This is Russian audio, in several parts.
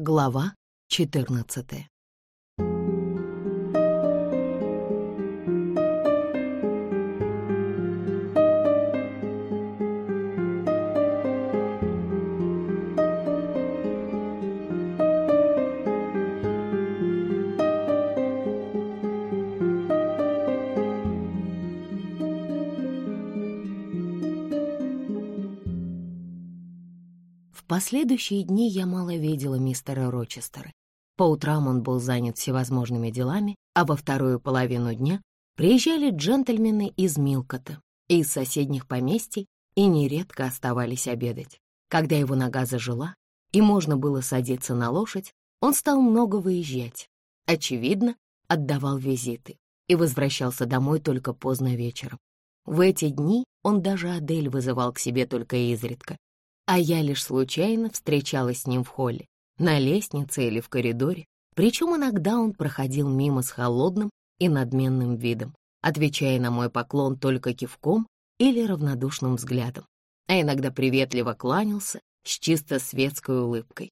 Глава 14 последующие дни я мало видела мистера Рочестера. По утрам он был занят всевозможными делами, а во вторую половину дня приезжали джентльмены из Милкота из соседних поместий и нередко оставались обедать. Когда его нога зажила и можно было садиться на лошадь, он стал много выезжать. Очевидно, отдавал визиты и возвращался домой только поздно вечером. В эти дни он даже Адель вызывал к себе только изредка, а я лишь случайно встречалась с ним в холле, на лестнице или в коридоре, причем иногда он проходил мимо с холодным и надменным видом, отвечая на мой поклон только кивком или равнодушным взглядом, а иногда приветливо кланялся с чисто светской улыбкой.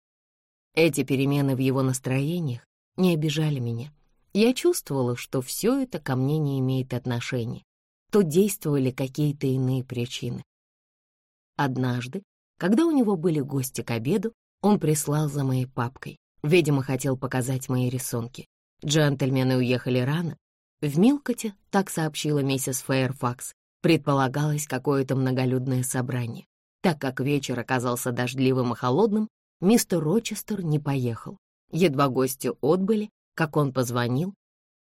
Эти перемены в его настроениях не обижали меня. Я чувствовала, что все это ко мне не имеет отношения. Тут действовали какие-то иные причины. Однажды, когда у него были гости к обеду, он прислал за моей папкой. Видимо, хотел показать мои рисунки. Джентльмены уехали рано. В Милкоте, так сообщила миссис Фэйрфакс, предполагалось какое-то многолюдное собрание. Так как вечер оказался дождливым и холодным, мистер Рочестер не поехал. Едва гости отбыли, как он позвонил,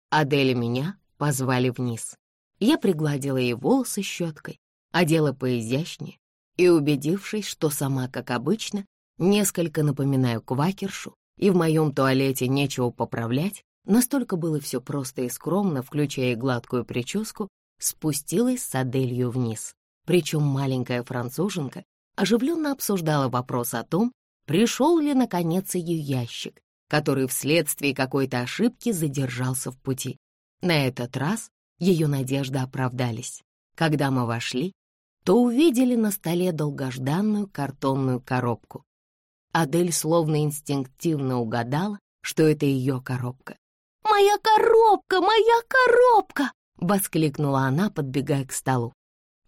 Адель и меня позвали вниз. Я пригладила ей волосы щеткой, одела поизящнее и, убедившись, что сама, как обычно, несколько напоминаю квакершу, и в моем туалете нечего поправлять, настолько было все просто и скромно, включая гладкую прическу, спустилась с Аделью вниз. Причем маленькая француженка оживленно обсуждала вопрос о том, пришел ли, наконец, ее ящик, который вследствие какой-то ошибки задержался в пути. На этот раз ее надежды оправдались. Когда мы вошли, то увидели на столе долгожданную картонную коробку. Адель словно инстинктивно угадала, что это ее коробка. «Моя коробка! Моя коробка!» — воскликнула она, подбегая к столу.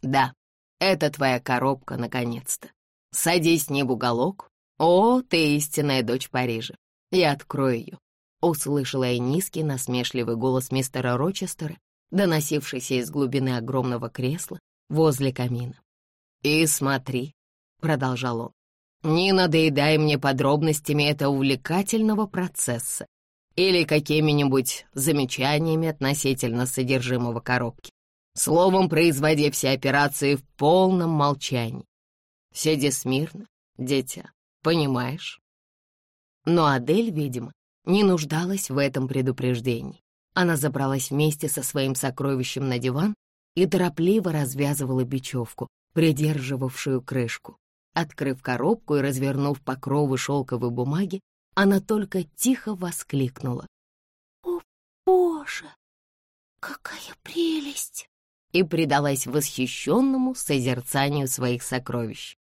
«Да, это твоя коробка, наконец-то. Садись не в уголок. О, ты истинная дочь Парижа. Я открою ее». Услышала я низкий, насмешливый голос мистера Рочестера, доносившийся из глубины огромного кресла, возле камина. «И смотри», — продолжал он, — «не надоедай мне подробностями этого увлекательного процесса или какими-нибудь замечаниями относительно содержимого коробки. Словом, производи все операции в полном молчании. Сиди смирно, дитя, понимаешь?» Но Адель, видимо, не нуждалась в этом предупреждении. Она забралась вместе со своим сокровищем на диван и торопливо развязывала бечевку, придерживавшую крышку. Открыв коробку и развернув покровы шелковой бумаги, она только тихо воскликнула. «О, Боже, какая прелесть!» и предалась восхищенному созерцанию своих сокровищ.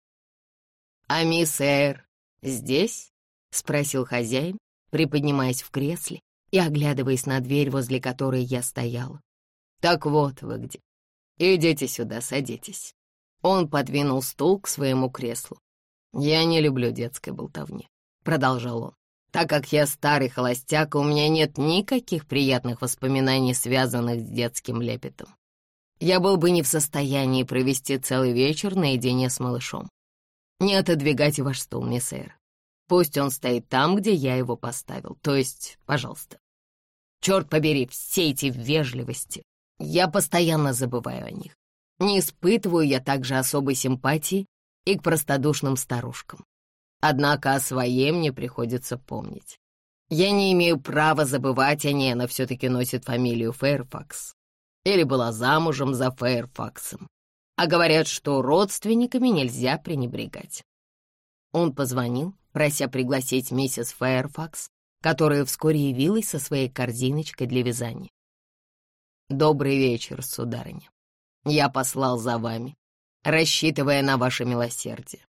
«А мисс Эр здесь?» — спросил хозяин, приподнимаясь в кресле и оглядываясь на дверь, возле которой я стояла. «Так вот вы где. «Идите сюда, садитесь». Он подвинул стул к своему креслу. «Я не люблю детской болтовни», — продолжал он. «Так как я старый холостяк, у меня нет никаких приятных воспоминаний, связанных с детским лепетом. Я был бы не в состоянии провести целый вечер наедине с малышом. Не отодвигайте ваш стул, мисс Эйр. Пусть он стоит там, где я его поставил, то есть, пожалуйста. Черт побери, все эти вежливости, я постоянно забываю о них. Не испытываю я также особой симпатии и к простодушным старушкам. Однако о своем мне приходится помнить. Я не имею права забывать о ней, она все-таки носит фамилию Фэрфакс. Или была замужем за Фэрфаксом. А говорят, что родственниками нельзя пренебрегать. Он позвонил, прося пригласить миссис Фэрфакс, которая вскоре явилась со своей корзиночкой для вязания. «Добрый вечер, сударыня. Я послал за вами, рассчитывая на ваше милосердие.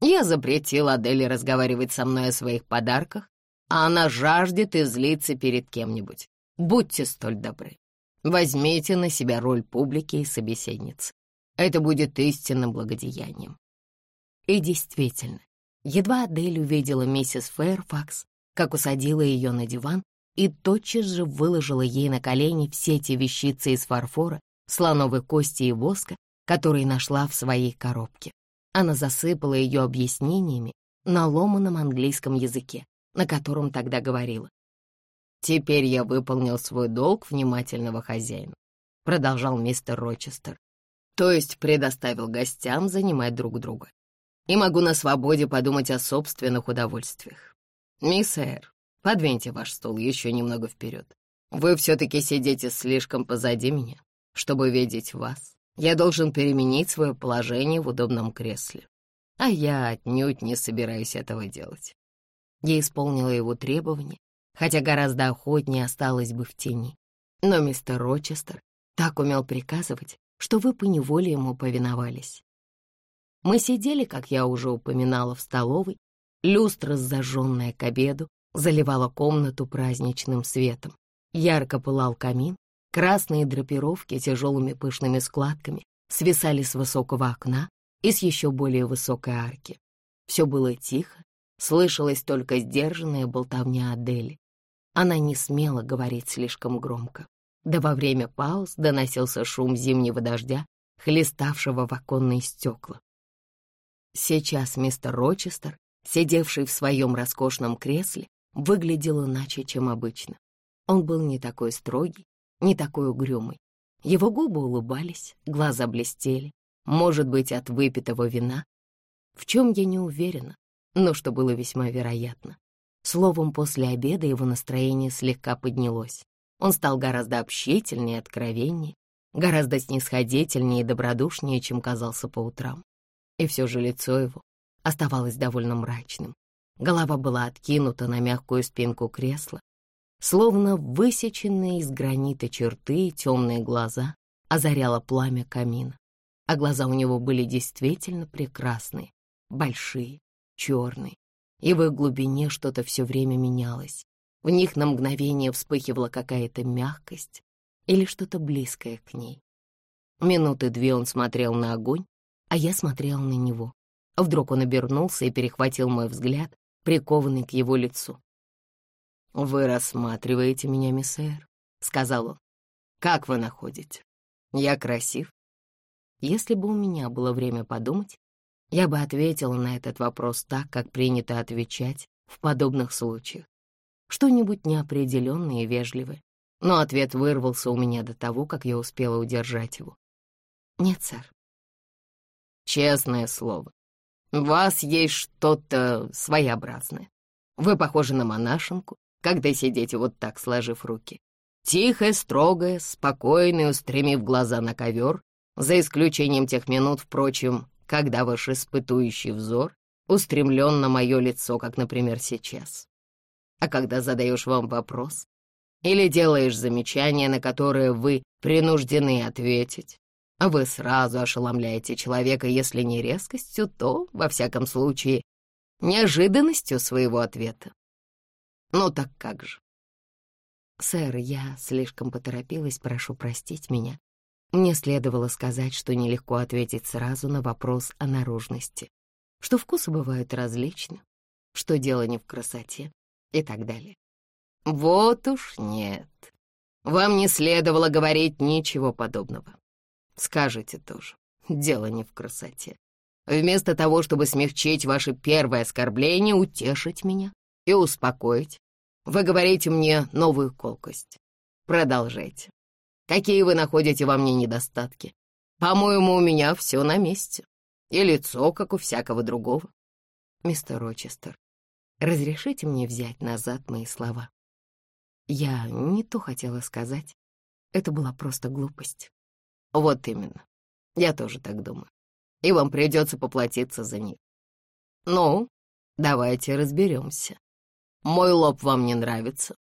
Я запретил Аделе разговаривать со мной о своих подарках а она жаждет излиться перед кем-нибудь. Будьте столь добры. Возьмите на себя роль публики и собеседницы. Это будет истинным благодеянием. И действительно, едва Адель увидела миссис Фэрфакс, как усадила ее на диван и тотчас же выложила ей на колени все те вещицы из фарфора, слоновой кости и воска, которые нашла в своей коробке. Она засыпала ее объяснениями на ломаном английском языке, на котором тогда говорила. «Теперь я выполнил свой долг внимательного хозяина», — продолжал мистер Рочестер. «То есть предоставил гостям занимать друг друга. И могу на свободе подумать о собственных удовольствиях. Мисс Эр, подвиньте ваш стул еще немного вперед. Вы все-таки сидите слишком позади меня, чтобы видеть вас. Я должен переменить свое положение в удобном кресле. А я отнюдь не собираюсь этого делать. Я исполнила его требования, хотя гораздо охотнее осталось бы в тени. Но мистер Рочестер так умел приказывать, что вы поневоле ему повиновались. Мы сидели, как я уже упоминала, в столовой. Люстра, зажженная к обеду, заливала комнату праздничным светом. Ярко пылал камин, красные драпировки тяжелыми пышными складками свисали с высокого окна и с еще более высокой арки. Все было тихо, слышалась только сдержанная болтовня Адели. Она не смела говорить слишком громко. Да во время пауз доносился шум зимнего дождя, хлеставшего в оконные стекла. Сейчас мистер Рочестер, сидевший в своем роскошном кресле, выглядел иначе, чем обычно. Он был не такой строгий, не такой угрюмый. Его губы улыбались, глаза блестели, может быть, от выпитого вина. В чем я не уверена, но что было весьма вероятно. Словом, после обеда его настроение слегка поднялось. Он стал гораздо общительнее и откровеннее, гораздо снисходительнее и добродушнее, чем казался по утрам. И все же лицо его оставалось довольно мрачным. Голова была откинута на мягкую спинку кресла, словно высеченные из гранита черты и темные глаза озаряло пламя камина. А глаза у него были действительно прекрасные, большие, черные, и в их глубине что-то все время менялось. В них на мгновение вспыхивала какая-то мягкость или что-то близкое к ней. Минуты две он смотрел на огонь, а я смотрел на него. Вдруг он обернулся и перехватил мой взгляд, прикованный к его лицу. «Вы рассматриваете меня, миссэр?» — сказал он. «Как вы находите? Я красив?» Если бы у меня было время подумать, я бы ответила на этот вопрос так, как принято отвечать в подобных случаях. Что-нибудь неопределенное и вежливое. Но ответ вырвался у меня до того, как я успела удержать его. Нет, сэр. Честное слово, вас есть что-то своеобразное. Вы похожи на монашенку, когда сидите вот так, сложив руки. Тихая, строгая, спокойная, устремив глаза на ковер, за исключением тех минут, впрочем, когда ваш испытующий взор устремлен на мое лицо, как, например, сейчас. А когда задаешь вам вопрос или делаешь замечание, на которое вы принуждены ответить, вы сразу ошеломляете человека, если не резкостью, то, во всяком случае, неожиданностью своего ответа. Ну так как же? Сэр, я слишком поторопилась, прошу простить меня. Мне следовало сказать, что нелегко ответить сразу на вопрос о наружности, что вкусы бывают различны, что дело не в красоте и так далее. Вот уж нет. Вам не следовало говорить ничего подобного. Скажите тоже, дело не в красоте. Вместо того, чтобы смягчить ваше первое оскорбление, утешить меня и успокоить, вы говорите мне новую колкость. Продолжайте. Какие вы находите во мне недостатки? По-моему, у меня все на месте. И лицо, как у всякого другого. Мистер Рочестер, разрешите мне взять назад мои слова? Я не то хотела сказать. Это была просто глупость. Вот именно. Я тоже так думаю. И вам придется поплатиться за них. Ну, давайте разберемся. Мой лоб вам не нравится.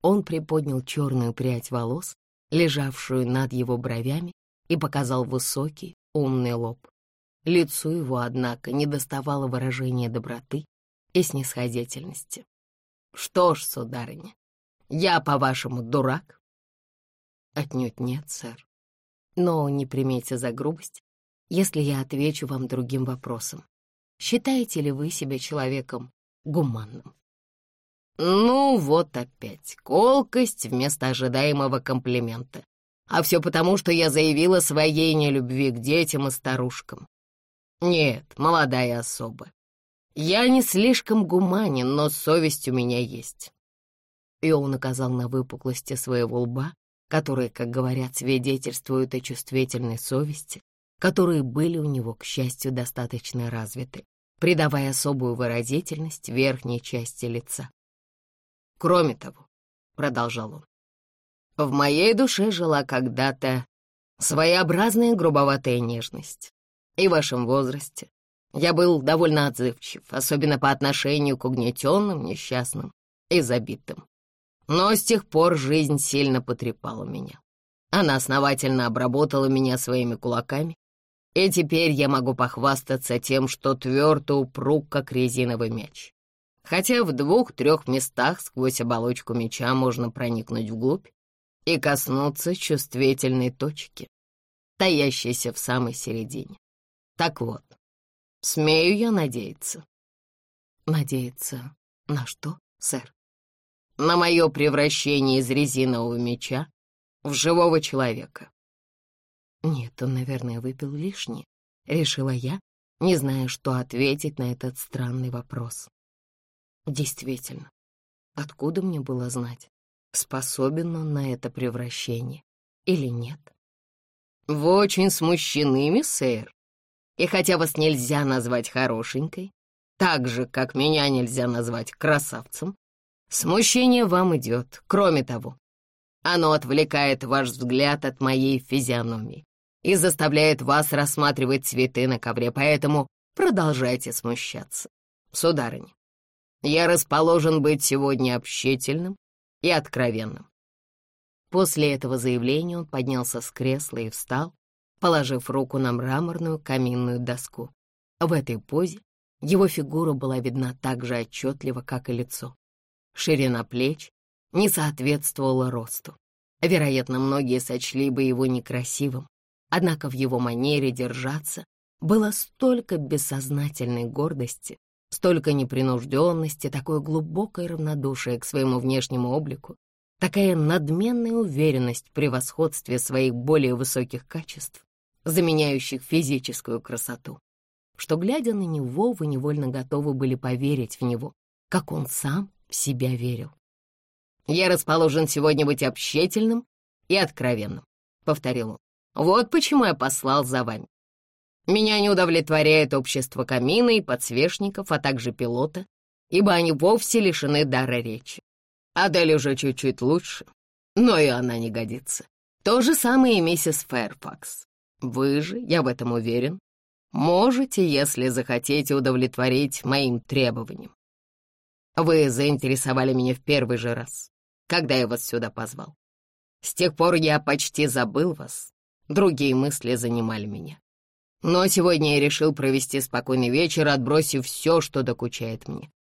Он приподнял черную прядь волос, лежавшую над его бровями, и показал высокий, умный лоб. Лицу его, однако, не доставало выражения доброты и снисходительности. Что ж, сударыня, я, по-вашему, дурак? Отнюдь нет, сэр. Но не примите за грубость, если я отвечу вам другим вопросом. Считаете ли вы себя человеком гуманным? Ну вот опять, колкость вместо ожидаемого комплимента. А все потому, что я заявила своей нелюбви к детям и старушкам. Нет, молодая особа. Я не слишком гуманен, но совесть у меня есть. И он указал на выпуклости своего лба, которые, как говорят, свидетельствуют о чувствительной совести, которые были у него, к счастью, достаточно развиты, придавая особую выразительность верхней части лица. Кроме того, — продолжал он, — в моей душе жила когда-то своеобразная грубоватая нежность. И в вашем возрасте я был довольно отзывчив, особенно по отношению к угнетенным, несчастным и забитым. Но с тех пор жизнь сильно потрепала меня. Она основательно обработала меня своими кулаками, и теперь я могу похвастаться тем, что твердо упруг, как резиновый мяч. Хотя в двух-трех местах сквозь оболочку мяча можно проникнуть вглубь и коснуться чувствительной точки, таящейся в самой середине. Так вот, смею я надеяться. Надеяться на что, сэр? На мое превращение из резинового меча в живого человека. Нет, он, наверное, выпил лишнее, решила я, не зная, что ответить на этот странный вопрос. Действительно, откуда мне было знать, способен он на это превращение или нет? Вы очень смущены, мисс сэр. И хотя вас нельзя назвать хорошенькой, так же, как меня нельзя назвать красавцем, смущение вам идет. Кроме того, оно отвлекает ваш взгляд от моей физиономии и заставляет вас рассматривать цветы на ковре, поэтому продолжайте смущаться. Сударыня, я расположен быть сегодня общительным и откровенным. После этого заявления он поднялся с кресла и встал, положив руку на мраморную каминную доску. В этой позе его фигура была видна так же отчетливо, как и лицо. Ширина плеч не соответствовала росту. Вероятно, многие сочли бы его некрасивым, однако в его манере держаться было столько бессознательной гордости, столько непринужденности, такое глубокое равнодушие к своему внешнему облику, такая надменная уверенность в превосходстве своих более высоких качеств, заменяющих физическую красоту, что, глядя на него, вы невольно готовы были поверить в него, как он сам себя верил. «Я расположен сегодня быть общительным и откровенным», — повторил он. «Вот почему я послал за вами. Меня не удовлетворяет общество камина и подсвечников, а также пилота, ибо они вовсе лишены дара речи. Адель уже чуть-чуть лучше, но и она не годится. То же самое и миссис Фэрфакс. Вы же, я в этом уверен, можете, если захотите, удовлетворить моим требованиям. Вы заинтересовали меня в первый же раз, когда я вас сюда позвал. С тех пор я почти забыл вас, другие мысли занимали меня. Но сегодня я решил провести спокойный вечер, отбросив все, что докучает мне.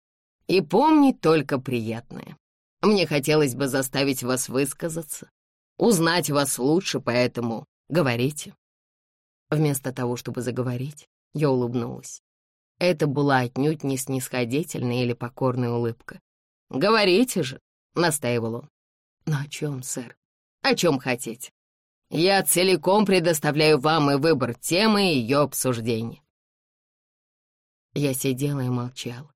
И помнить только приятное. Мне хотелось бы заставить вас высказаться, узнать вас лучше, поэтому говорите. Вместо того, чтобы заговорить, я улыбнулась. Это была отнюдь не снисходительная или покорная улыбка. «Говорите же», — настаивал он. «Но о чем, сэр? О чем хотите? Я целиком предоставляю вам и выбор темы и ее обсуждения». Я сидела и молчала.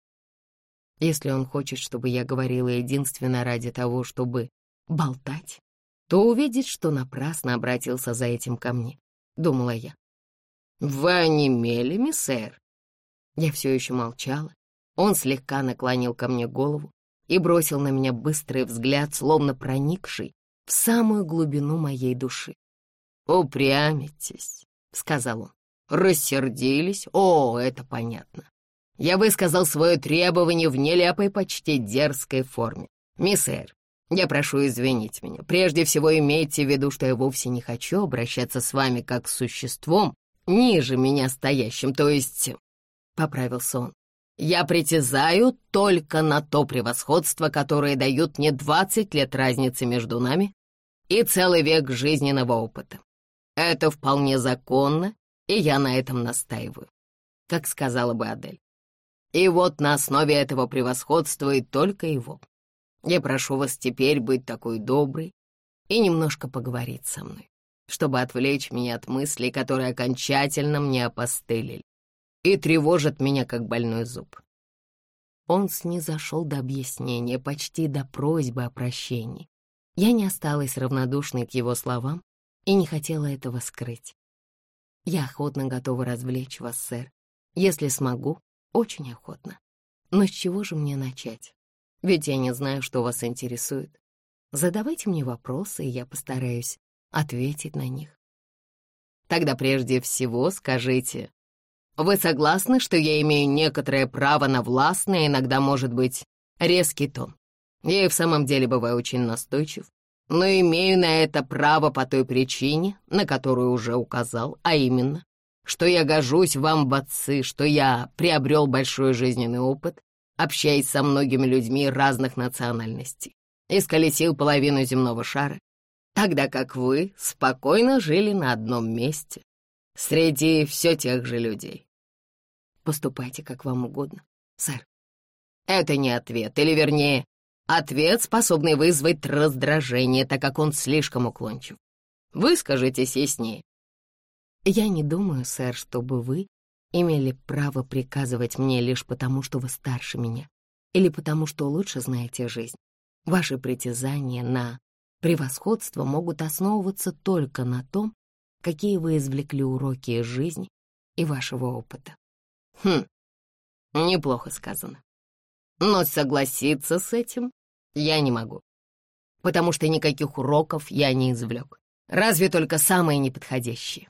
Если он хочет, чтобы я говорила единственно ради того, чтобы болтать, то увидит, что напрасно обратился за этим ко мне, — думала я. «Вы онемели, миссэр?» Я все еще молчала. Он слегка наклонил ко мне голову и бросил на меня быстрый взгляд, словно проникший в самую глубину моей души. «Упрямитесь», — сказал он. «Рассердились? О, это понятно. Я высказал свое требование в нелепой, почти дерзкой форме. Миссэр, я прошу извинить меня. Прежде всего имейте в виду, что я вовсе не хочу обращаться с вами как с существом, ниже меня стоящим, то есть...» — поправился он. Я притязаю только на то превосходство, которое дают мне 20 лет разницы между нами и целый век жизненного опыта. Это вполне законно, и я на этом настаиваю, как сказала бы Адель. И вот на основе этого превосходства и только его. Я прошу вас теперь быть такой доброй и немножко поговорить со мной, чтобы отвлечь меня от мыслей, которые окончательно мне опостылили и тревожат меня, как больной зуб. Он снизошел до объяснения, почти до просьбы о прощении. Я не осталась равнодушной к его словам и не хотела этого скрыть. Я охотно готова развлечь вас, сэр. Если смогу, очень охотно. Но с чего же мне начать? Ведь я не знаю, что вас интересует. Задавайте мне вопросы, и я постараюсь ответить на них. Тогда прежде всего скажите, вы согласны, что я имею некоторое право на властный, иногда, может быть, резкий тон? Я и в самом деле бываю очень настойчив, но имею на это право по той причине, на которую уже указал, а именно, что я гожусь вам в отцы, что я приобрел большой жизненный опыт, общаясь со многими людьми разных национальностей, исколесил половину земного шара, тогда как вы спокойно жили на одном месте, среди все тех же людей. Поступайте как вам угодно, сэр. Это не ответ, или вернее, Ответ, способный вызвать раздражение, так как он слишком уклончив. Выскажитесь яснее. Я не думаю, сэр, чтобы вы имели право приказывать мне лишь потому, что вы старше меня, или потому, что лучше знаете жизнь. Ваши притязания на превосходство могут основываться только на том, какие вы извлекли уроки из жизни и вашего опыта. Хм, неплохо сказано. Но согласиться с этим я не могу, потому что никаких уроков я не извлек, разве только самые неподходящие.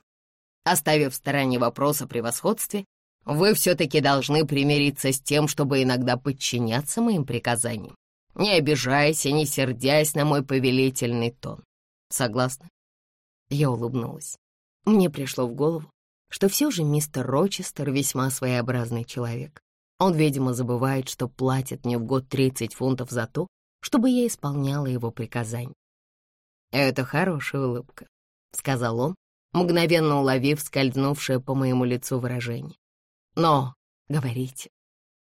Оставив в стороне вопрос о превосходстве, вы все-таки должны примириться с тем, чтобы иногда подчиняться моим приказаниям, не обижаясь и не сердясь на мой повелительный тон. Согласна? Я улыбнулась. Мне пришло в голову, что все же мистер Рочестер весьма своеобразный человек. Он, видимо, забывает, что платит мне в год 30 фунтов за то, чтобы я исполняла его приказания. «Это хорошая улыбка», — сказал он, мгновенно уловив скользнувшее по моему лицу выражение. «Но, говорите».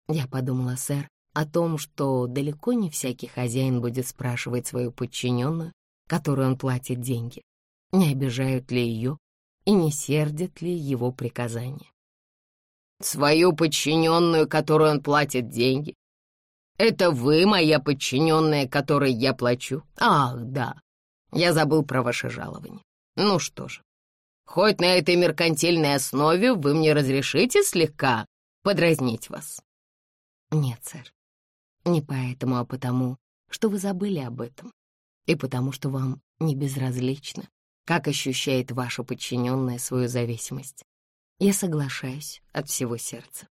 Я подумала, сэр, о том, что далеко не всякий хозяин будет спрашивать свою подчиненную, которой он платит деньги, не обижают ли ее и не сердят ли его приказания. «Свою подчиненную, которой он платит деньги, это вы, моя подчиненная, которой я плачу? Ах, да. Я забыл про ваше жалование. Ну что же, хоть на этой меркантильной основе вы мне разрешите слегка подразнить вас? Нет, сэр. Не поэтому, а потому, что вы забыли об этом. И потому, что вам не безразлично, как ощущает ваша подчиненная свою зависимость. Я соглашаюсь от всего сердца.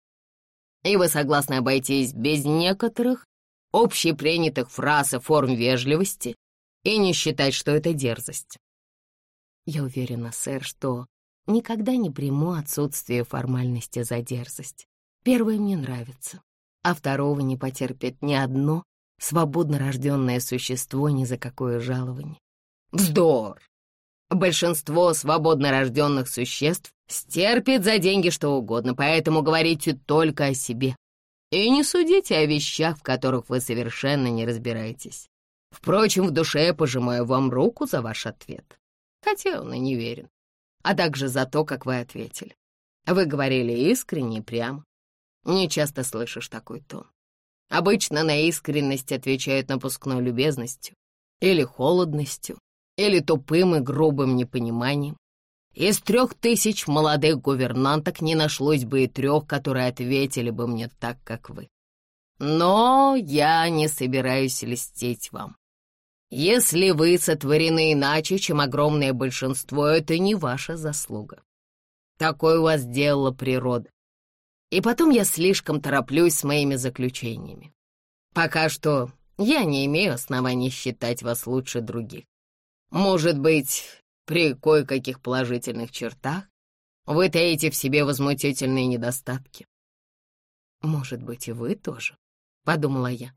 И вы согласны обойтись без некоторых общепринятых фраз и форм вежливости и не считать, что это дерзость. Я уверена, сэр, что никогда не приму отсутствие формальности за дерзость. Первое мне нравится, а второго не потерпит ни одно свободно рожденное существо ни за какое жалование. Вздор! Большинство свободно рожденных существ стерпит за деньги что угодно, поэтому говорите только о себе. И не судите о вещах, в которых вы совершенно не разбираетесь. Впрочем, в душе я пожимаю вам руку за ваш ответ. Хотя он и не верен. А также за то, как вы ответили. Вы говорили искренне и прямо. Не часто слышишь такой тон. Обычно на искренность отвечают напускной любезностью или холодностью, или тупым и грубым непониманием. Из трех тысяч молодых гувернанток не нашлось бы и трех, которые ответили бы мне так, как вы. Но я не собираюсь льстить вам. Если вы сотворены иначе, чем огромное большинство, это не ваша заслуга. Такое у вас делала природа. И потом я слишком тороплюсь с моими заключениями. Пока что я не имею оснований считать вас лучше других. Может быть, при кое-каких положительных чертах вы таите в себе возмутительные недостатки. Может быть, и вы тоже, — подумала я.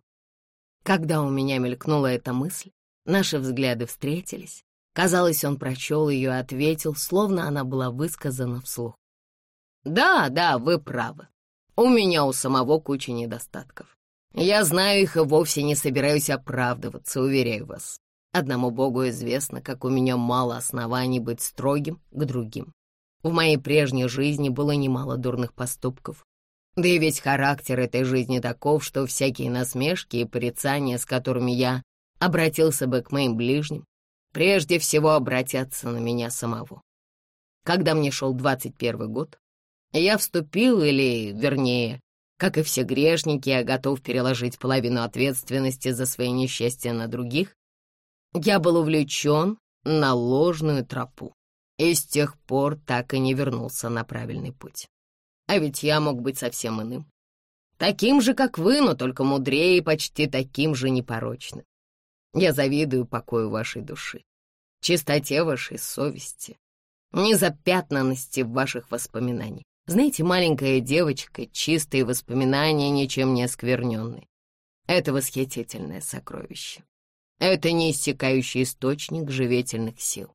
Когда у меня мелькнула эта мысль, наши взгляды встретились. Казалось, он прочел ее и ответил, словно она была высказана вслух. «Да, да, вы правы. У меня у самого куча недостатков. Я знаю их и вовсе не собираюсь оправдываться, уверяю вас. Одному Богу известно, как у меня мало оснований быть строгим к другим. В моей прежней жизни было немало дурных поступков. Да и весь характер этой жизни таков, что всякие насмешки и порицания, с которыми я обратился бы к моим ближним, прежде всего обратятся на меня самого. Когда мне шел двадцать первый год, я вступил, или, вернее, как и все грешники, я готов переложить половину ответственности за свои несчастья на других, я был увлечен на ложную тропу и с тех пор так и не вернулся на правильный путь. А ведь я мог быть совсем иным. Таким же, как вы, но только мудрее и почти таким же непорочным. Я завидую покою вашей души, чистоте вашей совести, незапятнанности ваших воспоминаний. Знаете, маленькая девочка, чистые воспоминания, ничем не оскверненные. Это восхитительное сокровище. Это неиссякающий источник живительных сил.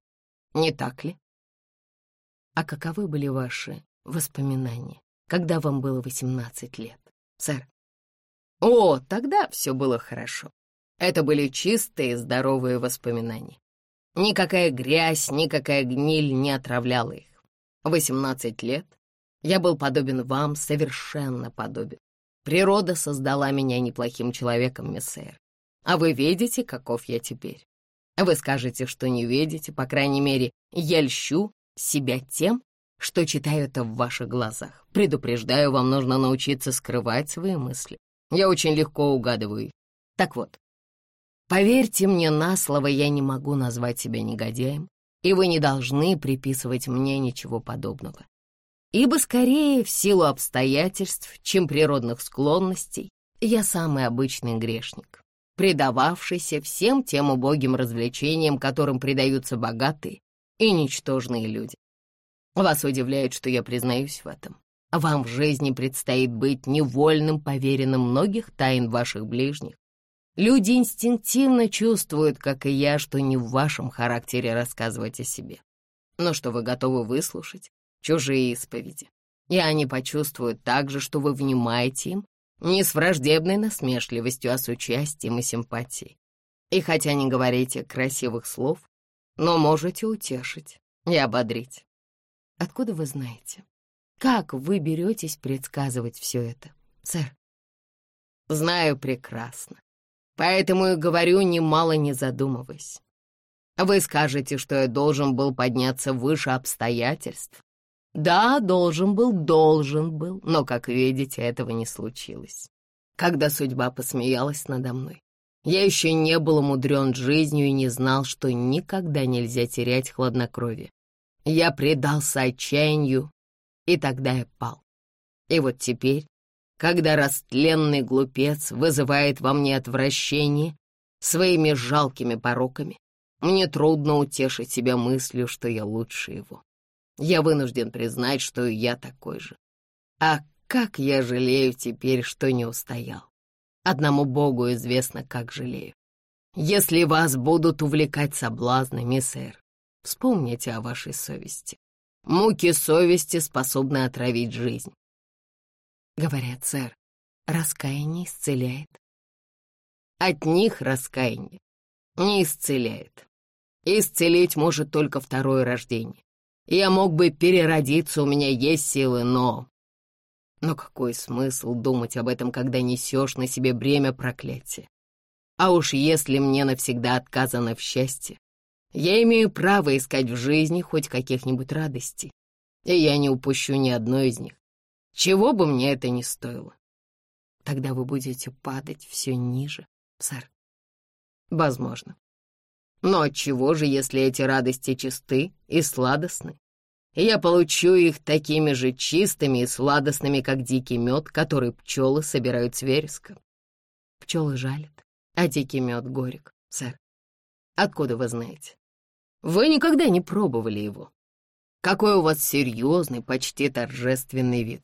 Не так ли? А каковы были ваши воспоминания, когда вам было 18 лет, сэр? О, тогда все было хорошо. Это были чистые, здоровые воспоминания. Никакая грязь, никакая гниль не отравляла их. 18 лет я был подобен вам, совершенно подобен. Природа создала меня неплохим человеком, миссэр. А вы видите, каков я теперь? Вы скажете, что не видите, по крайней мере, я льщу себя тем, что читаю это в ваших глазах. Предупреждаю, вам нужно научиться скрывать свои мысли. Я очень легко угадываю их. Так вот, поверьте мне на слово, я не могу назвать себя негодяем, и вы не должны приписывать мне ничего подобного ибо скорее в силу обстоятельств, чем природных склонностей, я самый обычный грешник, предававшийся всем тем убогим развлечениям, которым предаются богатые и ничтожные люди. Вас удивляет, что я признаюсь в этом. Вам в жизни предстоит быть невольным поверенным многих тайн ваших ближних. Люди инстинктивно чувствуют, как и я, что не в вашем характере рассказывать о себе, но что вы готовы выслушать чужие исповеди. И они почувствуют также, что вы внимаете им не с враждебной насмешливостью, а с участием и симпатией. И хотя не говорите красивых слов, но можете утешить и ободрить. Откуда вы знаете? Как вы беретесь предсказывать все это, сэр? Знаю прекрасно. Поэтому и говорю, немало не задумываясь. Вы скажете, что я должен был подняться выше обстоятельств, да, должен был, должен был, но, как видите, этого не случилось. Когда судьба посмеялась надо мной, я еще не был умудрен жизнью и не знал, что никогда нельзя терять хладнокровие. Я предался отчаянию, и тогда я пал. И вот теперь, когда растленный глупец вызывает во мне отвращение своими жалкими пороками, мне трудно утешить себя мыслью, что я лучше его. Я вынужден признать, что и я такой же. А как я жалею теперь, что не устоял. Одному Богу известно, как жалею. Если вас будут увлекать соблазны, миссэр, вспомните о вашей совести. Муки совести способны отравить жизнь. Говорят, сэр, раскаяние исцеляет. От них раскаяние не исцеляет. Исцелить может только второе рождение. Я мог бы переродиться, у меня есть силы, но... Но какой смысл думать об этом, когда несешь на себе бремя проклятия? А уж если мне навсегда отказано в счастье, я имею право искать в жизни хоть каких-нибудь радостей, и я не упущу ни одной из них, чего бы мне это ни стоило. Тогда вы будете падать все ниже, сэр. Возможно. Но отчего же, если эти радости чисты и сладостны? Я получу их такими же чистыми и сладостными, как дикий мед, который пчелы собирают с вереска. Пчелы жалят, а дикий мед горек, сэр. Откуда вы знаете? Вы никогда не пробовали его. Какой у вас серьезный, почти торжественный вид.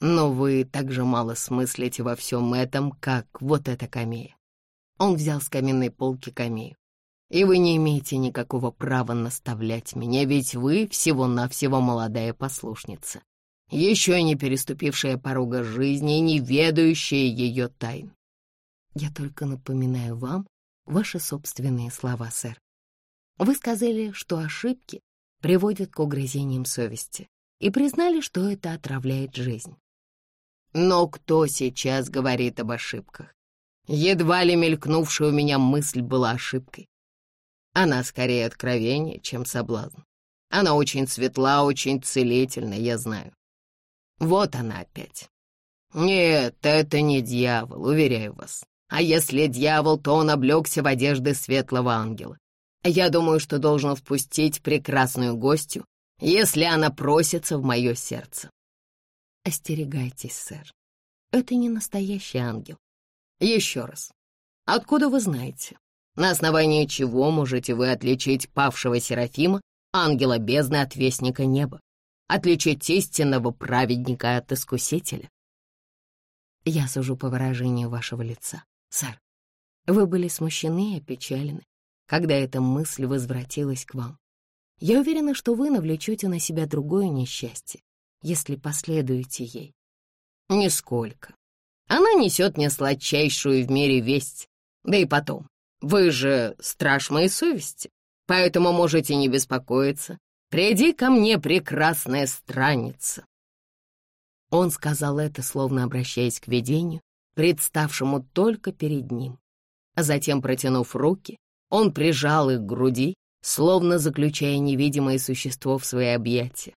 Но вы так же мало смыслите во всем этом, как вот эта камея. Он взял с каменной полки камею. И вы не имеете никакого права наставлять меня, ведь вы всего-навсего молодая послушница, еще не переступившая порога жизни и не ведающая ее тайн. Я только напоминаю вам ваши собственные слова, сэр. Вы сказали, что ошибки приводят к угрызениям совести и признали, что это отравляет жизнь. Но кто сейчас говорит об ошибках? Едва ли мелькнувшая у меня мысль была ошибкой. Она скорее откровение, чем соблазн. Она очень светла, очень целительна, я знаю. Вот она опять. Нет, это не дьявол, уверяю вас. А если дьявол, то он облегся в одежды светлого ангела. Я думаю, что должен впустить прекрасную гостью, если она просится в мое сердце. Остерегайтесь, сэр. Это не настоящий ангел. Еще раз. Откуда вы знаете? На основании чего можете вы отличить павшего Серафима, ангела бездны от вестника неба? Отличить истинного праведника от искусителя? Я сужу по выражению вашего лица, сэр. Вы были смущены и опечалены, когда эта мысль возвратилась к вам. Я уверена, что вы навлечете на себя другое несчастье, если последуете ей. Нисколько. Она несет мне сладчайшую в мире весть. Да и потом, вы же страж моей совести, поэтому можете не беспокоиться. Приди ко мне, прекрасная странница. Он сказал это, словно обращаясь к видению, представшему только перед ним. А затем, протянув руки, он прижал их к груди, словно заключая невидимое существо в свои объятия.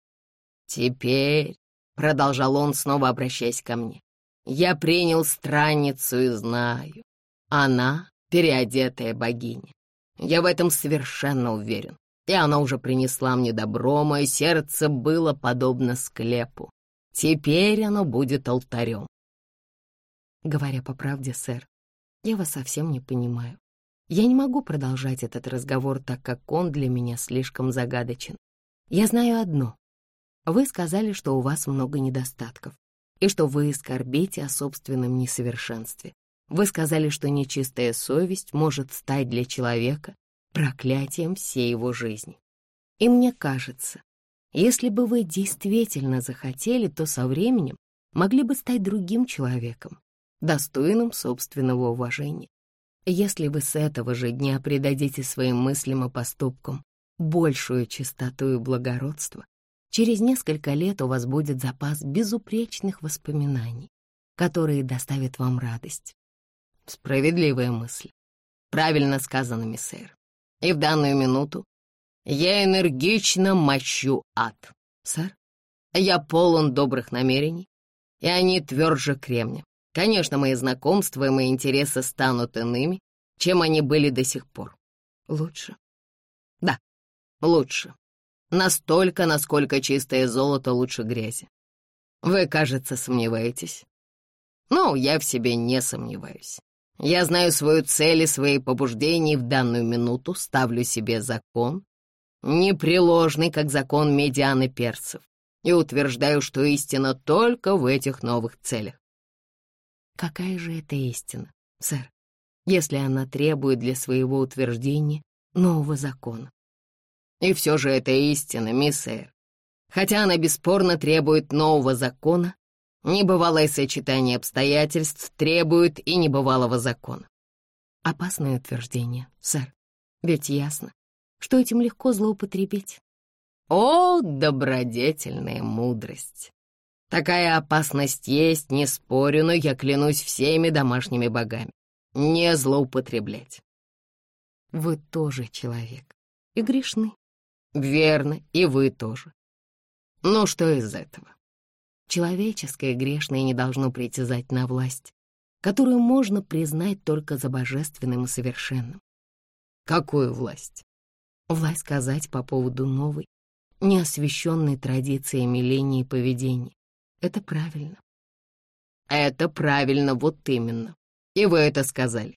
«Теперь», — продолжал он, снова обращаясь ко мне, «я принял странницу и знаю, она переодетая богиня. Я в этом совершенно уверен, и она уже принесла мне добро, мое сердце было подобно склепу. Теперь оно будет алтарем». Говоря по правде, сэр, я вас совсем не понимаю. Я не могу продолжать этот разговор, так как он для меня слишком загадочен. Я знаю одно. Вы сказали, что у вас много недостатков и что вы скорбите о собственном несовершенстве. Вы сказали, что нечистая совесть может стать для человека проклятием всей его жизни. И мне кажется, если бы вы действительно захотели, то со временем могли бы стать другим человеком, достойным собственного уважения. Если вы с этого же дня придадите своим мыслям и поступкам большую чистоту и благородство, через несколько лет у вас будет запас безупречных воспоминаний, которые доставят вам радость. Справедливая мысль. Правильно сказано, миссэр. И в данную минуту я энергично мощу ад, сэр. Я полон добрых намерений, и они тверже кремня. Конечно, мои знакомства и мои интересы станут иными, чем они были до сих пор. Лучше? Да, лучше. Настолько, насколько чистое золото лучше грязи. Вы, кажется, сомневаетесь. Ну, я в себе не сомневаюсь. Я знаю свою цель и свои побуждения и в данную минуту ставлю себе закон, непреложный, как закон медианы перцев, и утверждаю, что истина только в этих новых целях. Какая же это истина, сэр, если она требует для своего утверждения нового закона? И все же это истина, мисс сэр. Хотя она бесспорно требует нового закона, небывалое сочетание обстоятельств требует и небывалого закона. Опасное утверждение, сэр, ведь ясно, что этим легко злоупотребить. О, добродетельная мудрость! Такая опасность есть, не спорю, но я клянусь всеми домашними богами. Не злоупотреблять. Вы тоже человек и грешны. Верно, и вы тоже. Но что из этого? Человеческое грешное не должно притязать на власть, которую можно признать только за божественным и совершенным. Какую власть? Власть сказать по поводу новой, неосвещенной традициями лени и поведения, это правильно. Это правильно, вот именно. И вы это сказали.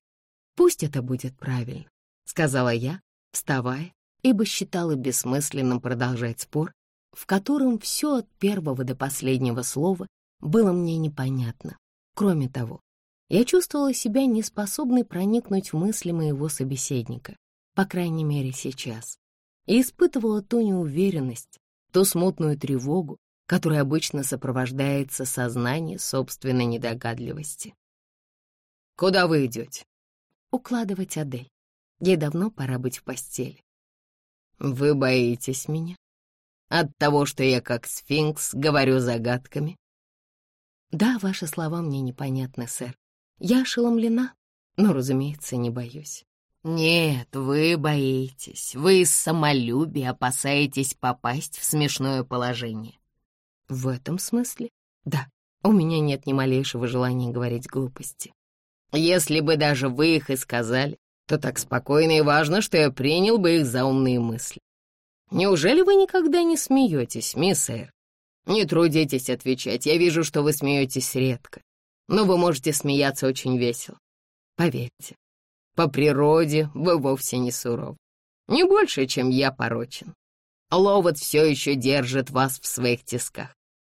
Пусть это будет правильно, сказала я, вставая, ибо считала бессмысленным продолжать спор, в котором все от первого до последнего слова было мне непонятно. Кроме того, я чувствовала себя неспособной проникнуть в мысли моего собеседника, по крайней мере сейчас, и испытывала ту неуверенность, ту смутную тревогу, которая обычно сопровождается сознанием собственной недогадливости. «Куда вы идете?» «Укладывать Адель. Ей давно пора быть в постели». «Вы боитесь меня? От того, что я как сфинкс говорю загадками?» «Да, ваши слова мне непонятны, сэр. Я ошеломлена, но, разумеется, не боюсь». «Нет, вы боитесь. Вы из самолюбия опасаетесь попасть в смешное положение». «В этом смысле? Да, у меня нет ни малейшего желания говорить глупости». «Если бы даже вы их и сказали, то так спокойно и важно, что я принял бы их за умные мысли. Неужели вы никогда не смеетесь, мисс Эр? Не трудитесь отвечать, я вижу, что вы смеетесь редко, но вы можете смеяться очень весело. Поверьте, по природе вы вовсе не суров. Не больше, чем я порочен. Ловот все еще держит вас в своих тисках.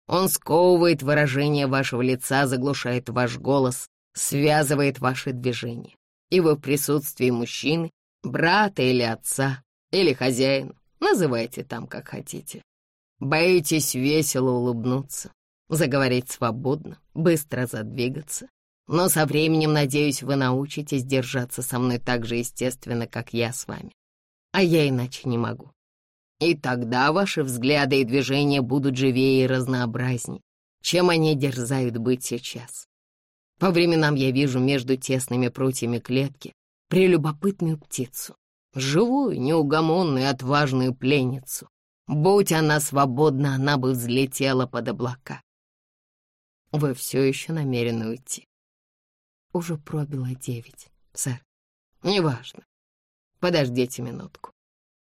Он сковывает выражение вашего лица, заглушает ваш голос, связывает ваши движения. И вы в присутствии мужчины, брата или отца, или хозяина, называйте там как хотите. Боитесь весело улыбнуться, заговорить свободно, быстро задвигаться, но со временем, надеюсь, вы научитесь держаться со мной так же естественно, как я с вами. А я иначе не могу. И тогда ваши взгляды и движения будут живее и разнообразней, чем они дерзают быть сейчас. По временам я вижу между тесными прутьями клетки прелюбопытную птицу, живую, неугомонную, отважную пленницу. Будь она свободна, она бы взлетела под облака. Вы все еще намерены уйти. Уже пробило девять, сэр. Неважно. Подождите минутку.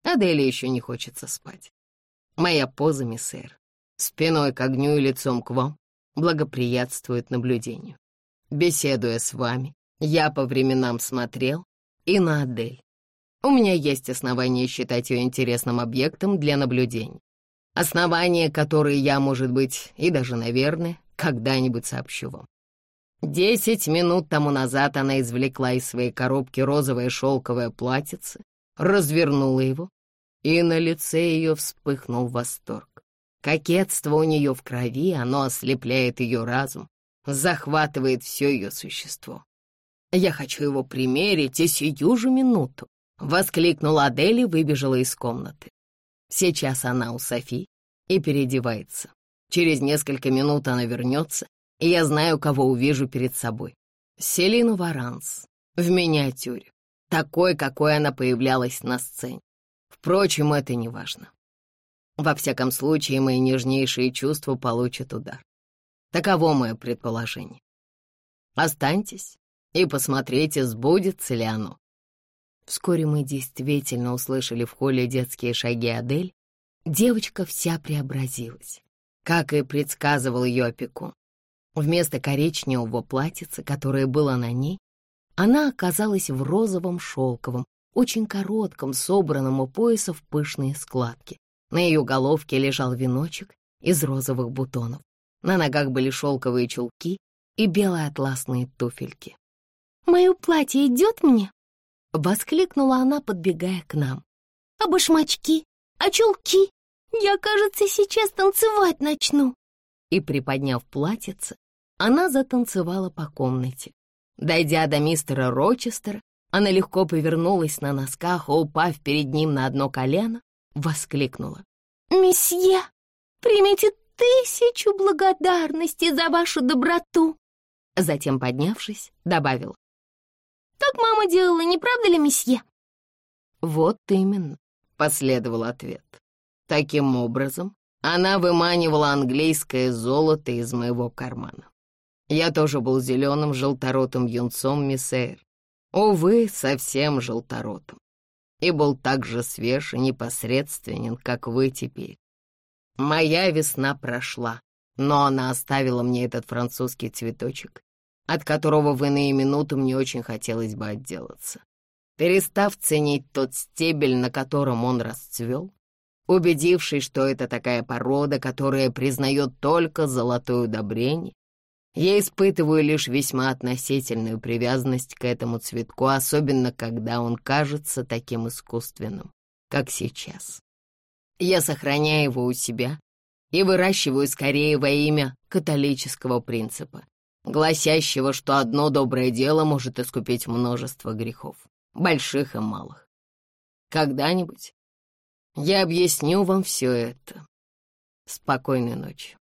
Аделе еще не хочется спать. Моя поза, миссэр, спиной к огню и лицом к вам, благоприятствует наблюдению. Беседуя с вами, я по временам смотрел и на Адель. У меня есть основания считать ее интересным объектом для наблюдений. Основания, которые я, может быть, и даже, наверное, когда-нибудь сообщу вам. Десять минут тому назад она извлекла из своей коробки розовое шелковое платьице, развернула его, и на лице ее вспыхнул восторг. Кокетство у нее в крови, оно ослепляет ее разум, захватывает все ее существо. «Я хочу его примерить и сию же минуту!» — воскликнула Адель и выбежала из комнаты. Сейчас она у Софи и переодевается. Через несколько минут она вернется и я знаю, кого увижу перед собой. Селину Варанс в миниатюре, такой, какой она появлялась на сцене. Впрочем, это не важно. Во всяком случае, мои нежнейшие чувства получат удар. Таково мое предположение. Останьтесь и посмотрите, сбудется ли оно. Вскоре мы действительно услышали в холле детские шаги Адель. Девочка вся преобразилась, как и предсказывал ее опекун. Вместо коричневого платьица, которое было на ней, она оказалась в розовом шелковом, очень коротком, собранном у пояса в пышные складки. На ее головке лежал веночек из розовых бутонов. На ногах были шелковые чулки и белые атласные туфельки. «Мое платье идет мне?» — воскликнула она, подбегая к нам. «А башмачки? А чулки? Я, кажется, сейчас танцевать начну!» И, приподняв платьице, она затанцевала по комнате. Дойдя до мистера Рочестера, она легко повернулась на носках, упав перед ним на одно колено, воскликнула. «Месье, примите тысячу благодарностей за вашу доброту!» Затем, поднявшись, добавила. «Так мама делала, не правда ли, месье?» «Вот именно», — последовал ответ. Таким образом, она выманивала английское золото из моего кармана. Я тоже был зеленым желторотым юнцом, миссейр. Увы, совсем желторотым. И был так же свеж и непосредственен, как вы теперь. Моя весна прошла, но она оставила мне этот французский цветочек, от которого в иные минуты мне очень хотелось бы отделаться. Перестав ценить тот стебель, на котором он расцвел, убедившись, что это такая порода, которая признает только золотое удобрение, я испытываю лишь весьма относительную привязанность к этому цветку, особенно когда он кажется таким искусственным, как сейчас. Я сохраняю его у себя и выращиваю скорее во имя католического принципа, гласящего, что одно доброе дело может искупить множество грехов, больших и малых. Когда-нибудь я объясню вам все это. Спокойной ночи.